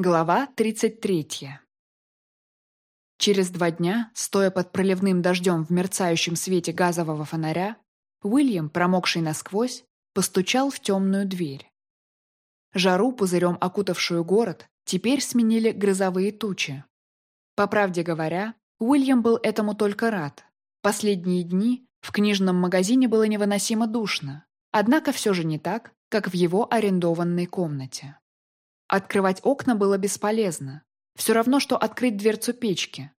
Глава 33. Через два дня, стоя под проливным дождем в мерцающем свете газового фонаря, Уильям, промокший насквозь, постучал в темную дверь. Жару, пузырем окутавшую город, теперь сменили грозовые тучи. По правде говоря, Уильям был этому только рад. Последние дни в книжном магазине было невыносимо душно, однако все же не так, как в его арендованной комнате. Открывать окна было бесполезно. Все равно, что открыть дверцу печки.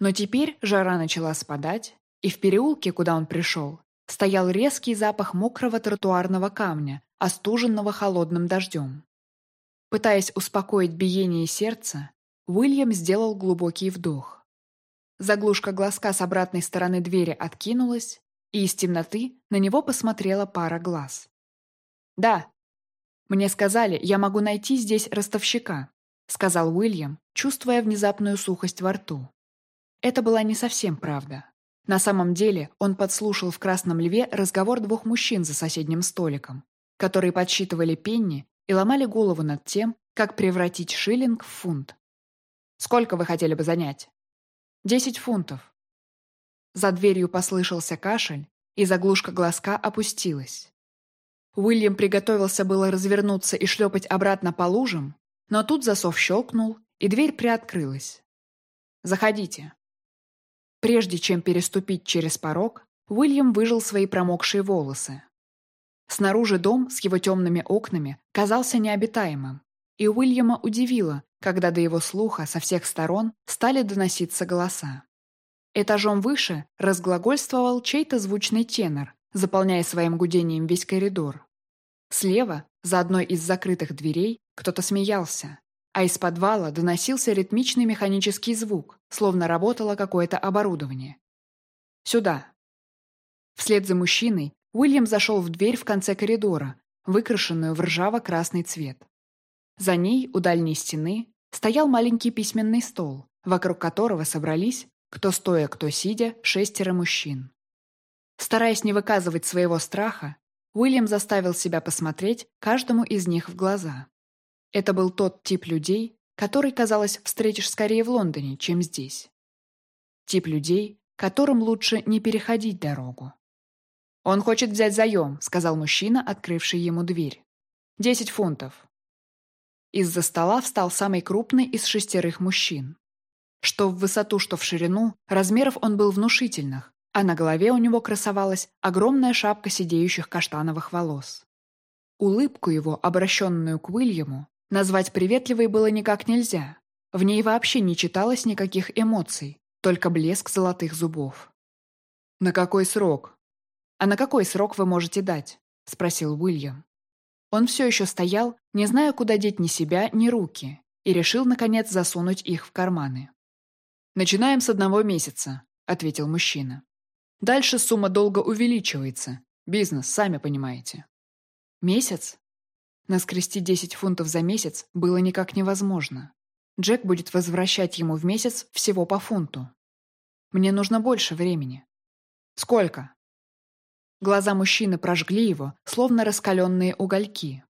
Но теперь жара начала спадать, и в переулке, куда он пришел, стоял резкий запах мокрого тротуарного камня, остуженного холодным дождем. Пытаясь успокоить биение сердца, Уильям сделал глубокий вдох. Заглушка глазка с обратной стороны двери откинулась, и из темноты на него посмотрела пара глаз. «Да», «Мне сказали, я могу найти здесь ростовщика», — сказал Уильям, чувствуя внезапную сухость во рту. Это была не совсем правда. На самом деле он подслушал в «Красном льве» разговор двух мужчин за соседним столиком, которые подсчитывали пенни и ломали голову над тем, как превратить шиллинг в фунт. «Сколько вы хотели бы занять?» «Десять фунтов». За дверью послышался кашель, и заглушка глазка опустилась. Уильям приготовился было развернуться и шлепать обратно по лужам, но тут засов щелкнул, и дверь приоткрылась. «Заходите». Прежде чем переступить через порог, Уильям выжил свои промокшие волосы. Снаружи дом с его темными окнами казался необитаемым, и Уильяма удивило, когда до его слуха со всех сторон стали доноситься голоса. Этажом выше разглагольствовал чей-то звучный тенор, заполняя своим гудением весь коридор. Слева, за одной из закрытых дверей, кто-то смеялся, а из подвала доносился ритмичный механический звук, словно работало какое-то оборудование. «Сюда!» Вслед за мужчиной Уильям зашел в дверь в конце коридора, выкрашенную в ржаво-красный цвет. За ней, у дальней стены, стоял маленький письменный стол, вокруг которого собрались, кто стоя, кто сидя, шестеро мужчин. Стараясь не выказывать своего страха, Уильям заставил себя посмотреть каждому из них в глаза. Это был тот тип людей, который, казалось, встретишь скорее в Лондоне, чем здесь. Тип людей, которым лучше не переходить дорогу. «Он хочет взять заем», — сказал мужчина, открывший ему дверь. «Десять фунтов». Из-за стола встал самый крупный из шестерых мужчин. Что в высоту, что в ширину, размеров он был внушительных, а на голове у него красовалась огромная шапка сидеющих каштановых волос. Улыбку его, обращенную к Уильяму, назвать приветливой было никак нельзя. В ней вообще не читалось никаких эмоций, только блеск золотых зубов. «На какой срок?» «А на какой срок вы можете дать?» — спросил Уильям. Он все еще стоял, не зная, куда деть ни себя, ни руки, и решил, наконец, засунуть их в карманы. «Начинаем с одного месяца», — ответил мужчина. Дальше сумма долго увеличивается. Бизнес, сами понимаете. Месяц? Наскрести 10 фунтов за месяц было никак невозможно. Джек будет возвращать ему в месяц всего по фунту. Мне нужно больше времени. Сколько? Глаза мужчины прожгли его, словно раскаленные угольки.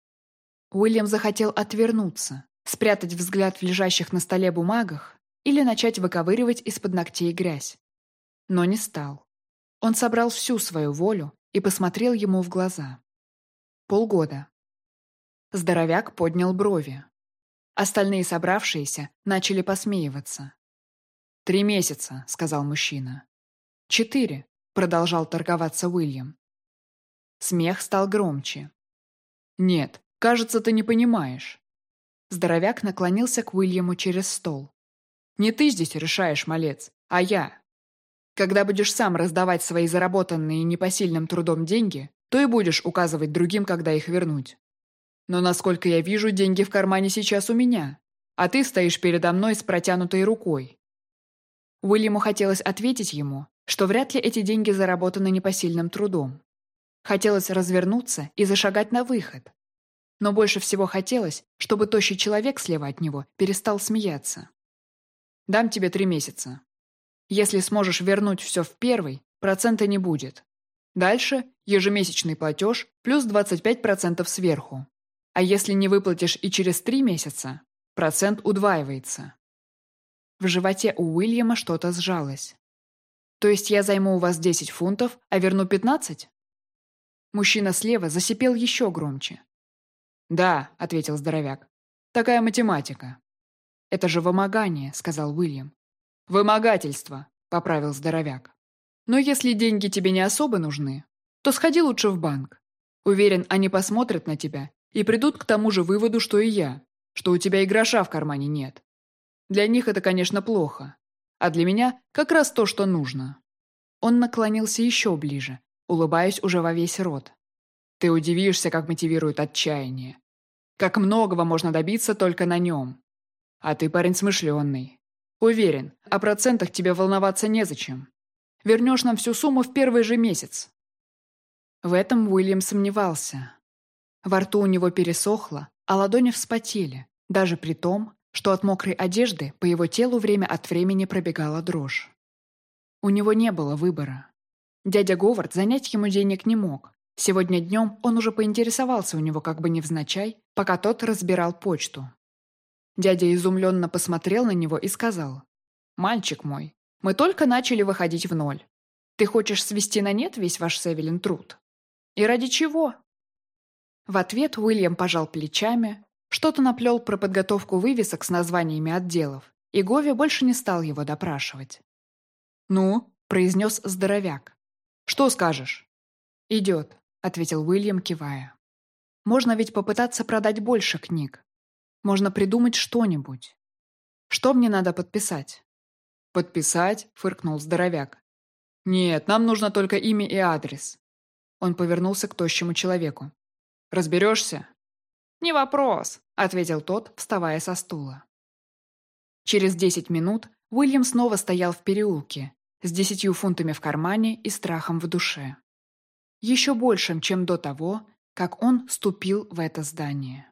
Уильям захотел отвернуться, спрятать взгляд в лежащих на столе бумагах или начать выковыривать из-под ногтей грязь. Но не стал. Он собрал всю свою волю и посмотрел ему в глаза. Полгода. Здоровяк поднял брови. Остальные собравшиеся начали посмеиваться. «Три месяца», — сказал мужчина. «Четыре», — продолжал торговаться Уильям. Смех стал громче. «Нет, кажется, ты не понимаешь». Здоровяк наклонился к Уильяму через стол. «Не ты здесь решаешь, малец, а я. Когда будешь сам раздавать свои заработанные непосильным трудом деньги, то и будешь указывать другим, когда их вернуть. Но, насколько я вижу, деньги в кармане сейчас у меня, а ты стоишь передо мной с протянутой рукой». Уильяму хотелось ответить ему, что вряд ли эти деньги заработаны непосильным трудом. Хотелось развернуться и зашагать на выход. Но больше всего хотелось, чтобы тощий человек слева от него перестал смеяться. «Дам тебе три месяца», если сможешь вернуть все в первый, процента не будет. Дальше ежемесячный платеж плюс 25% сверху. А если не выплатишь и через три месяца, Процент удваивается. В животе у Уильяма что-то сжалось. То есть я займу у вас 10 фунтов, а верну 15? Мужчина слева засипел еще громче. «Да», — ответил здоровяк. «Такая математика». «Это же вымогание», — сказал Уильям. «Вымогательство», — поправил здоровяк. «Но если деньги тебе не особо нужны, то сходи лучше в банк. Уверен, они посмотрят на тебя и придут к тому же выводу, что и я, что у тебя и гроша в кармане нет. Для них это, конечно, плохо, а для меня как раз то, что нужно». Он наклонился еще ближе, улыбаясь уже во весь рот. «Ты удивишься, как мотивирует отчаяние. Как многого можно добиться только на нем. А ты парень смышленный. Уверен, о процентах тебе волноваться незачем. Вернешь нам всю сумму в первый же месяц». В этом Уильям сомневался. Во рту у него пересохло, а ладони вспотели, даже при том, что от мокрой одежды по его телу время от времени пробегала дрожь. У него не было выбора. Дядя Говард занять ему денег не мог. Сегодня днем он уже поинтересовался у него как бы невзначай, пока тот разбирал почту. Дядя изумленно посмотрел на него и сказал, «Мальчик мой, мы только начали выходить в ноль. Ты хочешь свести на нет весь ваш Севелин труд? И ради чего?» В ответ Уильям пожал плечами, что-то наплел про подготовку вывесок с названиями отделов, и Гови больше не стал его допрашивать. «Ну?» – произнес здоровяк. «Что скажешь?» «Идет», – ответил Уильям, кивая. «Можно ведь попытаться продать больше книг. Можно придумать что-нибудь. Что мне надо подписать?» «Подписать?» – фыркнул здоровяк. «Нет, нам нужно только имя и адрес». Он повернулся к тощему человеку. «Разберешься?» «Не вопрос», — ответил тот, вставая со стула. Через десять минут Уильям снова стоял в переулке, с десятью фунтами в кармане и страхом в душе. Еще большим, чем до того, как он ступил в это здание.